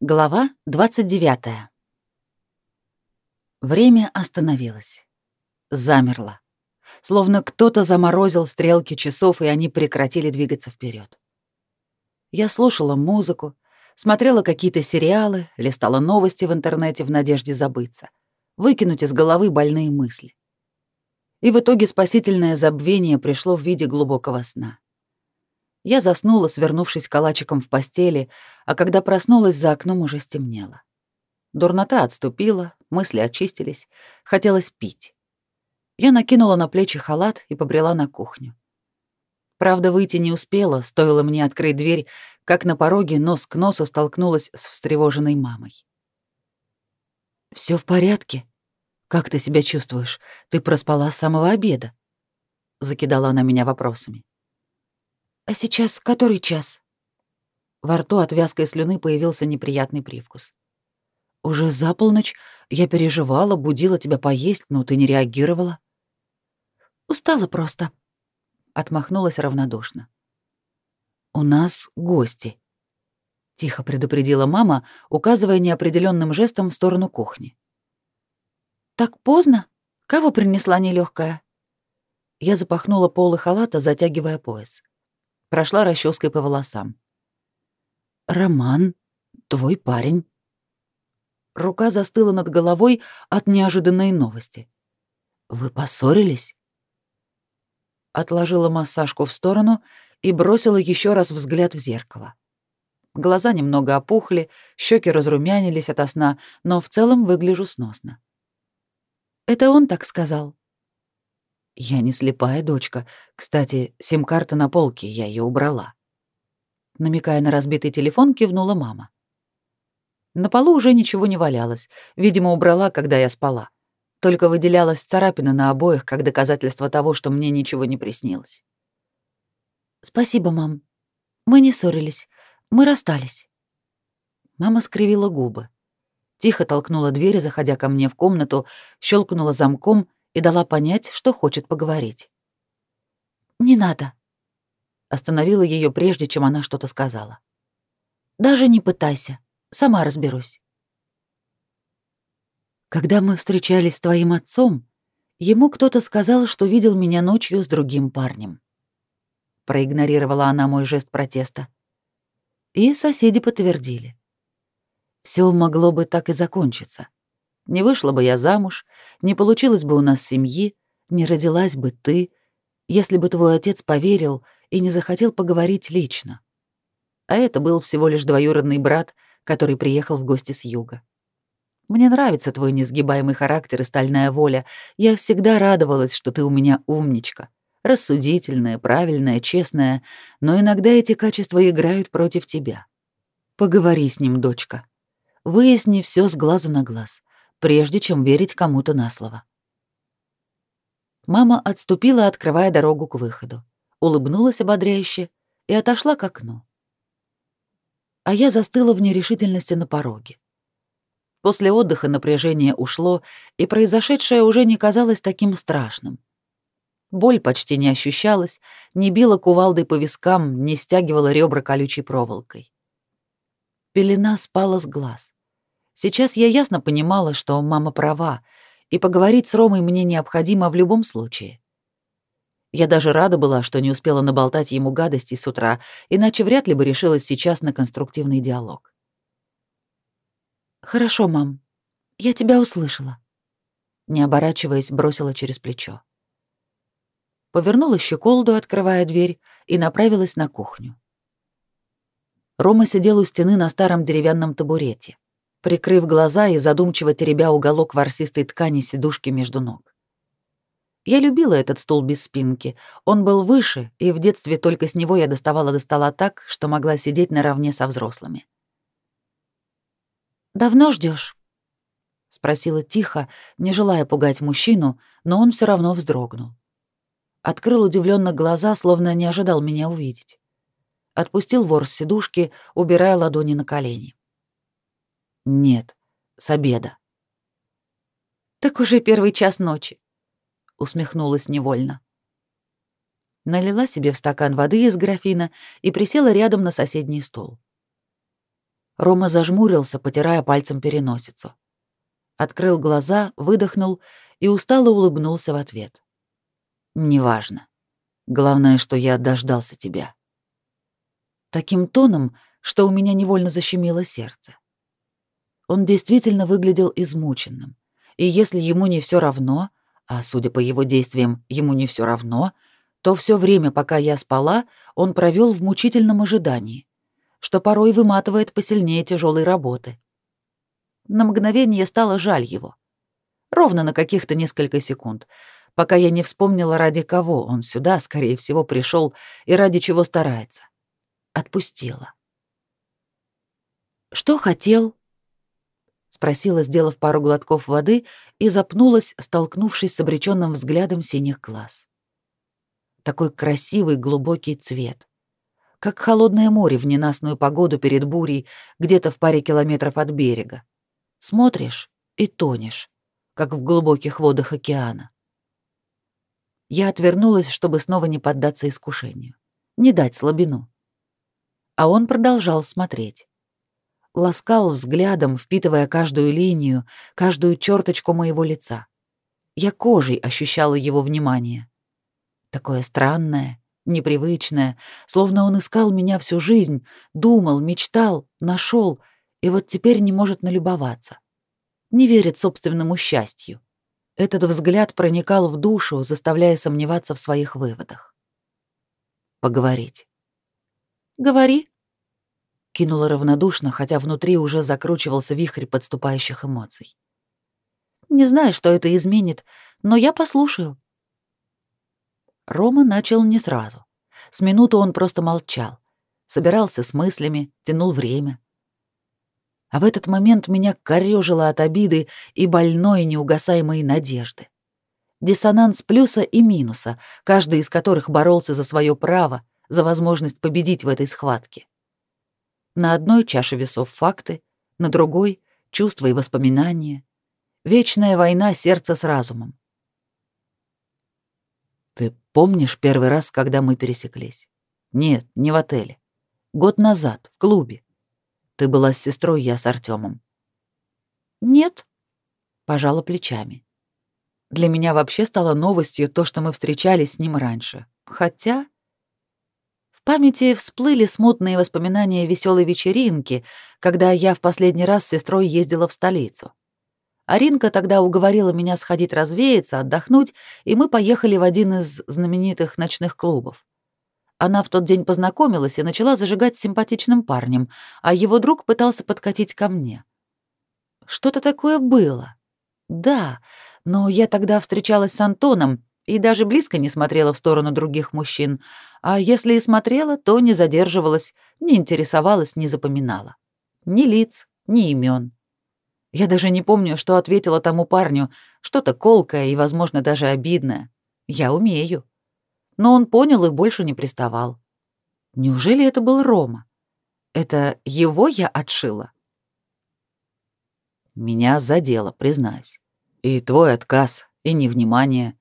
Глава 29. Время остановилось. Замерло. Словно кто-то заморозил стрелки часов, и они прекратили двигаться вперед. Я слушала музыку, смотрела какие-то сериалы, листала новости в интернете в надежде забыться, выкинуть из головы больные мысли. И в итоге спасительное забвение пришло в виде глубокого сна. Я заснула, свернувшись калачиком в постели, а когда проснулась, за окном уже стемнело. Дурнота отступила, мысли очистились, хотелось пить. Я накинула на плечи халат и побрела на кухню. Правда, выйти не успела, стоило мне открыть дверь, как на пороге нос к носу столкнулась с встревоженной мамой. Все в порядке? Как ты себя чувствуешь? Ты проспала с самого обеда?» Закидала она меня вопросами. «А сейчас который час?» Во рту от вязкой слюны появился неприятный привкус. «Уже за полночь я переживала, будила тебя поесть, но ты не реагировала». «Устала просто», — отмахнулась равнодушно. «У нас гости», — тихо предупредила мама, указывая неопределенным жестом в сторону кухни. «Так поздно? Кого принесла нелегкая? Я запахнула полы халата, затягивая пояс. Прошла расческой по волосам. «Роман, твой парень». Рука застыла над головой от неожиданной новости. «Вы поссорились?» Отложила массажку в сторону и бросила еще раз взгляд в зеркало. Глаза немного опухли, щеки разрумянились ото сна, но в целом выгляжу сносно. Это он так сказал. Я не слепая дочка. Кстати, сим-карта на полке, я ее убрала. Намекая на разбитый телефон, кивнула мама. На полу уже ничего не валялось. Видимо, убрала, когда я спала. Только выделялась царапина на обоях, как доказательство того, что мне ничего не приснилось. «Спасибо, мам. Мы не ссорились. Мы расстались». Мама скривила губы. Тихо толкнула дверь, заходя ко мне в комнату, щелкнула замком и дала понять, что хочет поговорить. «Не надо», — остановила ее прежде, чем она что-то сказала. «Даже не пытайся, сама разберусь». Когда мы встречались с твоим отцом, ему кто-то сказал, что видел меня ночью с другим парнем. Проигнорировала она мой жест протеста. И соседи подтвердили. Все могло бы так и закончиться. Не вышла бы я замуж, не получилось бы у нас семьи, не родилась бы ты, если бы твой отец поверил и не захотел поговорить лично. А это был всего лишь двоюродный брат, который приехал в гости с юга. Мне нравится твой несгибаемый характер и стальная воля. Я всегда радовалась, что ты у меня умничка, рассудительная, правильная, честная, но иногда эти качества играют против тебя. Поговори с ним, дочка. Выясни все с глазу на глаз прежде чем верить кому-то на слово. Мама отступила, открывая дорогу к выходу, улыбнулась ободряюще и отошла к окну. А я застыла в нерешительности на пороге. После отдыха напряжение ушло, и произошедшее уже не казалось таким страшным. Боль почти не ощущалась, не била кувалдой по вискам, не стягивала ребра колючей проволокой. Пелена спала с глаз. Сейчас я ясно понимала, что мама права, и поговорить с Ромой мне необходимо в любом случае. Я даже рада была, что не успела наболтать ему гадости с утра, иначе вряд ли бы решилась сейчас на конструктивный диалог. «Хорошо, мам. Я тебя услышала», — не оборачиваясь, бросила через плечо. Повернула щеколду, открывая дверь, и направилась на кухню. Рома сидел у стены на старом деревянном табурете прикрыв глаза и задумчиво теребя уголок ворсистой ткани сидушки между ног. Я любила этот стул без спинки. Он был выше, и в детстве только с него я доставала до стола так, что могла сидеть наравне со взрослыми. «Давно ждешь? спросила тихо, не желая пугать мужчину, но он все равно вздрогнул. Открыл удивленно глаза, словно не ожидал меня увидеть. Отпустил ворс сидушки, убирая ладони на колени. Нет, с обеда. Так уже первый час ночи, усмехнулась невольно. Налила себе в стакан воды из графина и присела рядом на соседний стол. Рома зажмурился, потирая пальцем переносицу. Открыл глаза, выдохнул и устало улыбнулся в ответ. «Неважно. Главное, что я дождался тебя». Таким тоном, что у меня невольно защемило сердце. Он действительно выглядел измученным, и если ему не все равно, а судя по его действиям, ему не все равно, то все время, пока я спала, он провел в мучительном ожидании, что порой выматывает посильнее тяжелой работы. На мгновение стало жаль его. Ровно на каких-то несколько секунд, пока я не вспомнила, ради кого он сюда, скорее всего, пришел и ради чего старается. Отпустила. «Что хотел?» — спросила, сделав пару глотков воды, и запнулась, столкнувшись с обреченным взглядом синих глаз. Такой красивый глубокий цвет. Как холодное море в ненастную погоду перед бурей где-то в паре километров от берега. Смотришь и тонешь, как в глубоких водах океана. Я отвернулась, чтобы снова не поддаться искушению, не дать слабину. А он продолжал смотреть ласкал взглядом, впитывая каждую линию, каждую черточку моего лица. Я кожей ощущала его внимание. Такое странное, непривычное, словно он искал меня всю жизнь, думал, мечтал, нашел, и вот теперь не может налюбоваться. Не верит собственному счастью. Этот взгляд проникал в душу, заставляя сомневаться в своих выводах. Поговорить. «Говори», кинула равнодушно, хотя внутри уже закручивался вихрь подступающих эмоций. Не знаю, что это изменит, но я послушаю. Рома начал не сразу. С минуту он просто молчал, собирался с мыслями, тянул время. А в этот момент меня корёжило от обиды и больной неугасаемой надежды. Диссонанс плюса и минуса, каждый из которых боролся за свое право, за возможность победить в этой схватке. На одной чаше весов факты, на другой — чувства и воспоминания. Вечная война сердца с разумом. Ты помнишь первый раз, когда мы пересеклись? Нет, не в отеле. Год назад, в клубе. Ты была с сестрой, я с Артемом. Нет, пожала плечами. Для меня вообще стало новостью то, что мы встречались с ним раньше. Хотя памяти всплыли смутные воспоминания веселой вечеринки, когда я в последний раз с сестрой ездила в столицу. Аринка тогда уговорила меня сходить развеяться, отдохнуть, и мы поехали в один из знаменитых ночных клубов. Она в тот день познакомилась и начала зажигать с симпатичным парнем, а его друг пытался подкатить ко мне. Что-то такое было. Да, но я тогда встречалась с Антоном, и даже близко не смотрела в сторону других мужчин, а если и смотрела, то не задерживалась, не интересовалась, не запоминала. Ни лиц, ни имен. Я даже не помню, что ответила тому парню, что-то колкое и, возможно, даже обидное. Я умею. Но он понял и больше не приставал. Неужели это был Рома? Это его я отшила? Меня задело, признаюсь. И твой отказ, и невнимание,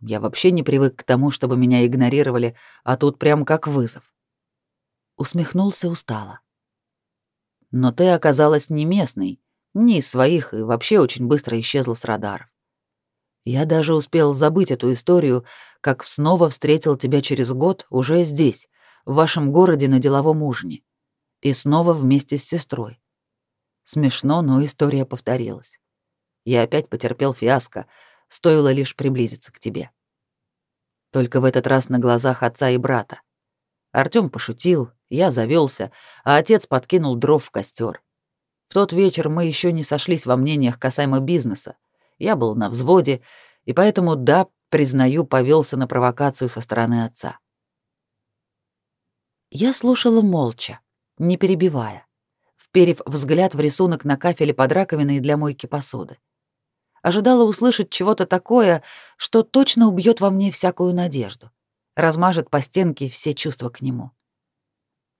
я вообще не привык к тому, чтобы меня игнорировали, а тут прям как вызов. Усмехнулся устало. Но ты оказалась не местной, не из своих и вообще очень быстро исчезла с радаров. Я даже успел забыть эту историю, как снова встретил тебя через год уже здесь, в вашем городе на деловом ужине. И снова вместе с сестрой. Смешно, но история повторилась. Я опять потерпел фиаско, стоило лишь приблизиться к тебе. Только в этот раз на глазах отца и брата. Артём пошутил, я завелся, а отец подкинул дров в костер. В тот вечер мы еще не сошлись во мнениях касаемо бизнеса. Я был на взводе, и поэтому, да, признаю, повелся на провокацию со стороны отца. Я слушала молча, не перебивая, вперев взгляд в рисунок на кафеле под раковиной для мойки посуды ожидала услышать чего-то такое, что точно убьет во мне всякую надежду, размажет по стенке все чувства к нему.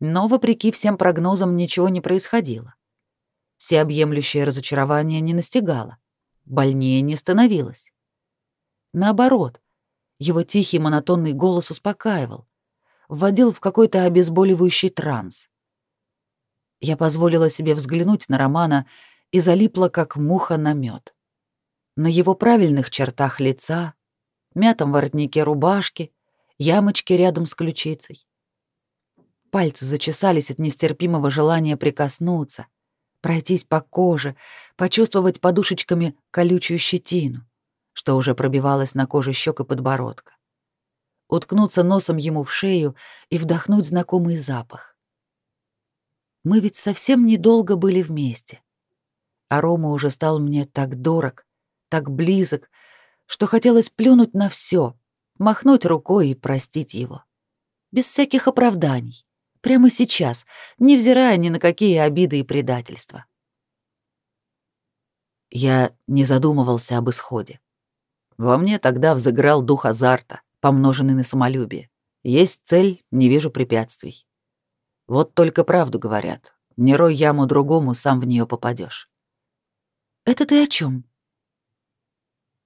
Но, вопреки всем прогнозам, ничего не происходило. Всеобъемлющее разочарование не настигало, больнее не становилось. Наоборот, его тихий монотонный голос успокаивал, вводил в какой-то обезболивающий транс. Я позволила себе взглянуть на Романа и залипла, как муха на мед. На его правильных чертах лица, мятом воротнике рубашки, ямочки рядом с ключицей. Пальцы зачесались от нестерпимого желания прикоснуться, пройтись по коже, почувствовать подушечками колючую щетину, что уже пробивалась на коже щек и подбородка. Уткнуться носом ему в шею и вдохнуть знакомый запах. Мы ведь совсем недолго были вместе. А Рома уже стал мне так дорог, так близок, что хотелось плюнуть на все, махнуть рукой и простить его. Без всяких оправданий. Прямо сейчас, невзирая ни на какие обиды и предательства. Я не задумывался об исходе. Во мне тогда взыграл дух азарта, помноженный на самолюбие. Есть цель, не вижу препятствий. Вот только правду говорят. Не рой яму другому, сам в нее попадешь. Это ты о чем?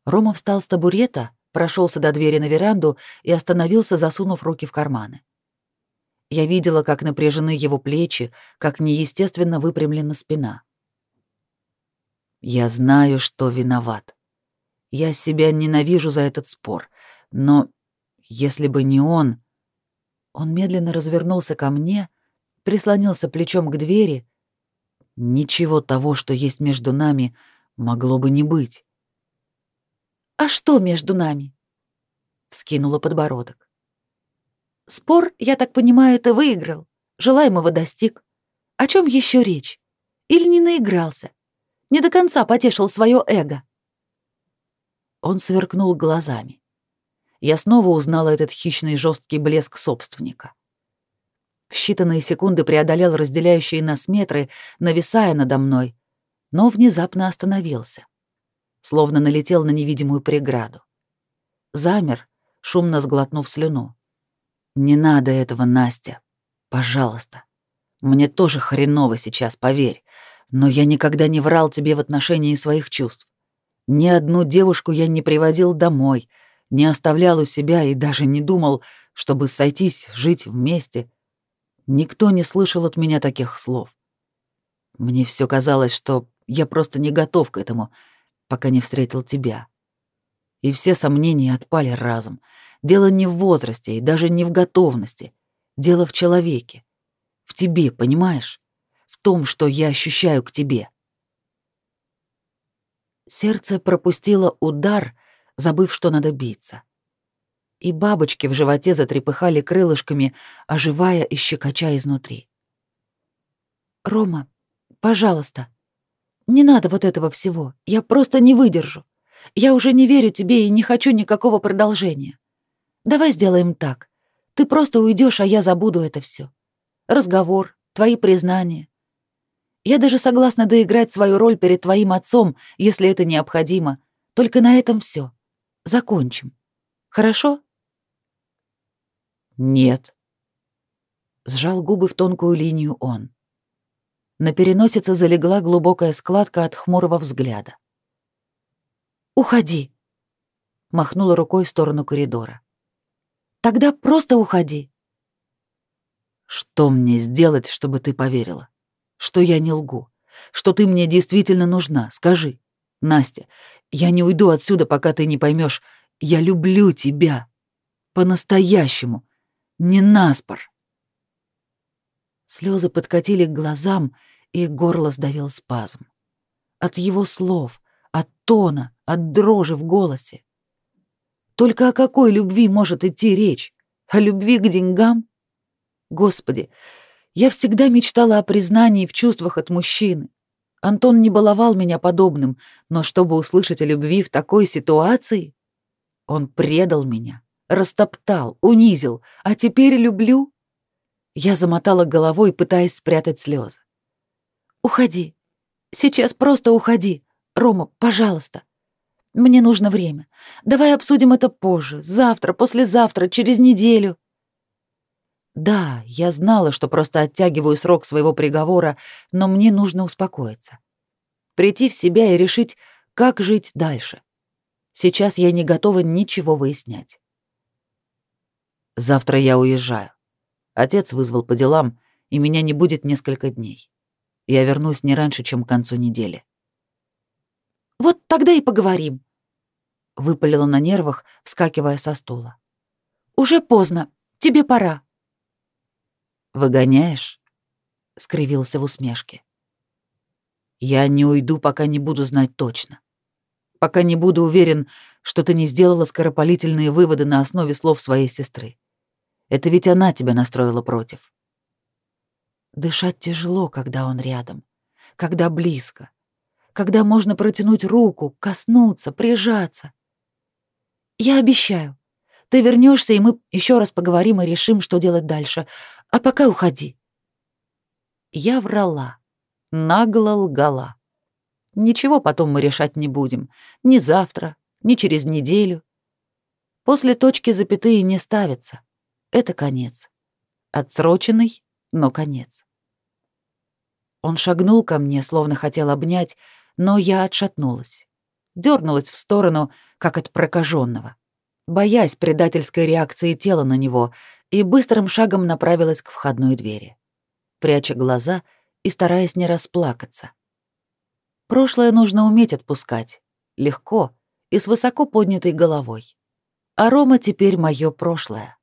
Рома встал с табурета, прошелся до двери на веранду и остановился, засунув руки в карманы. Я видела, как напряжены его плечи, как неестественно выпрямлена спина. Я знаю, что виноват. Я себя ненавижу за этот спор, но если бы не он... Он медленно развернулся ко мне, прислонился плечом к двери. Ничего того, что есть между нами, могло бы не быть. «А что между нами?» — вскинула подбородок. Спор, я так понимаю, ты выиграл. Желаемого достиг. О чем еще речь? Или не наигрался? Не до конца потешил свое эго. Он сверкнул глазами. Я снова узнала этот хищный жесткий блеск собственника. В считанные секунды преодолел разделяющие нас метры, нависая надо мной, но внезапно остановился, словно налетел на невидимую преграду. Замер, шумно сглотнув слюну. Не надо этого, Настя. Пожалуйста. Мне тоже хреново сейчас, поверь. Но я никогда не врал тебе в отношении своих чувств. Ни одну девушку я не приводил домой, не оставлял у себя и даже не думал, чтобы сойтись, жить вместе. Никто не слышал от меня таких слов. Мне все казалось, что я просто не готов к этому, пока не встретил тебя. И все сомнения отпали разом. Дело не в возрасте и даже не в готовности. Дело в человеке. В тебе, понимаешь? В том, что я ощущаю к тебе. Сердце пропустило удар, забыв, что надо биться. И бабочки в животе затрепыхали крылышками, оживая и щекоча изнутри. «Рома, пожалуйста, не надо вот этого всего. Я просто не выдержу. Я уже не верю тебе и не хочу никакого продолжения. Давай сделаем так. Ты просто уйдешь, а я забуду это все. Разговор, твои признания. Я даже согласна доиграть свою роль перед твоим отцом, если это необходимо. Только на этом все. Закончим. Хорошо? Нет. Сжал губы в тонкую линию он. На переносице залегла глубокая складка от хмурого взгляда. «Уходи!» Махнула рукой в сторону коридора. Тогда просто уходи. Что мне сделать, чтобы ты поверила? Что я не лгу? Что ты мне действительно нужна? Скажи. Настя, я не уйду отсюда, пока ты не поймешь. Я люблю тебя. По-настоящему. Не наспор. Слезы подкатили к глазам, и горло сдавил спазм. От его слов, от тона, от дрожи в голосе. Только о какой любви может идти речь? О любви к деньгам? Господи, я всегда мечтала о признании в чувствах от мужчины. Антон не баловал меня подобным, но чтобы услышать о любви в такой ситуации, он предал меня, растоптал, унизил, а теперь люблю. Я замотала головой, пытаясь спрятать слезы. Уходи. Сейчас просто уходи. Рома, пожалуйста. Мне нужно время. Давай обсудим это позже, завтра, послезавтра, через неделю. Да, я знала, что просто оттягиваю срок своего приговора, но мне нужно успокоиться. Прийти в себя и решить, как жить дальше. Сейчас я не готова ничего выяснять. Завтра я уезжаю. Отец вызвал по делам, и меня не будет несколько дней. Я вернусь не раньше, чем к концу недели. Вот тогда и поговорим, выпалила на нервах, вскакивая со стула. Уже поздно. Тебе пора. Выгоняешь? скривился в усмешке. Я не уйду, пока не буду знать точно. Пока не буду уверен, что ты не сделала скоропалительные выводы на основе слов своей сестры. Это ведь она тебя настроила против. Дышать тяжело, когда он рядом, когда близко, когда можно протянуть руку, коснуться, прижаться. Я обещаю. Ты вернешься, и мы еще раз поговорим и решим, что делать дальше. А пока уходи. Я врала, нагло лгала. Ничего потом мы решать не будем. Ни завтра, ни через неделю. После точки запятые не ставятся. Это конец. Отсроченный, но конец. Он шагнул ко мне, словно хотел обнять, но я отшатнулась. Дёрнулась в сторону, как от прокаженного, боясь предательской реакции тела на него, и быстрым шагом направилась к входной двери, пряча глаза и стараясь не расплакаться. Прошлое нужно уметь отпускать, легко и с высоко поднятой головой. А Рома теперь моё прошлое.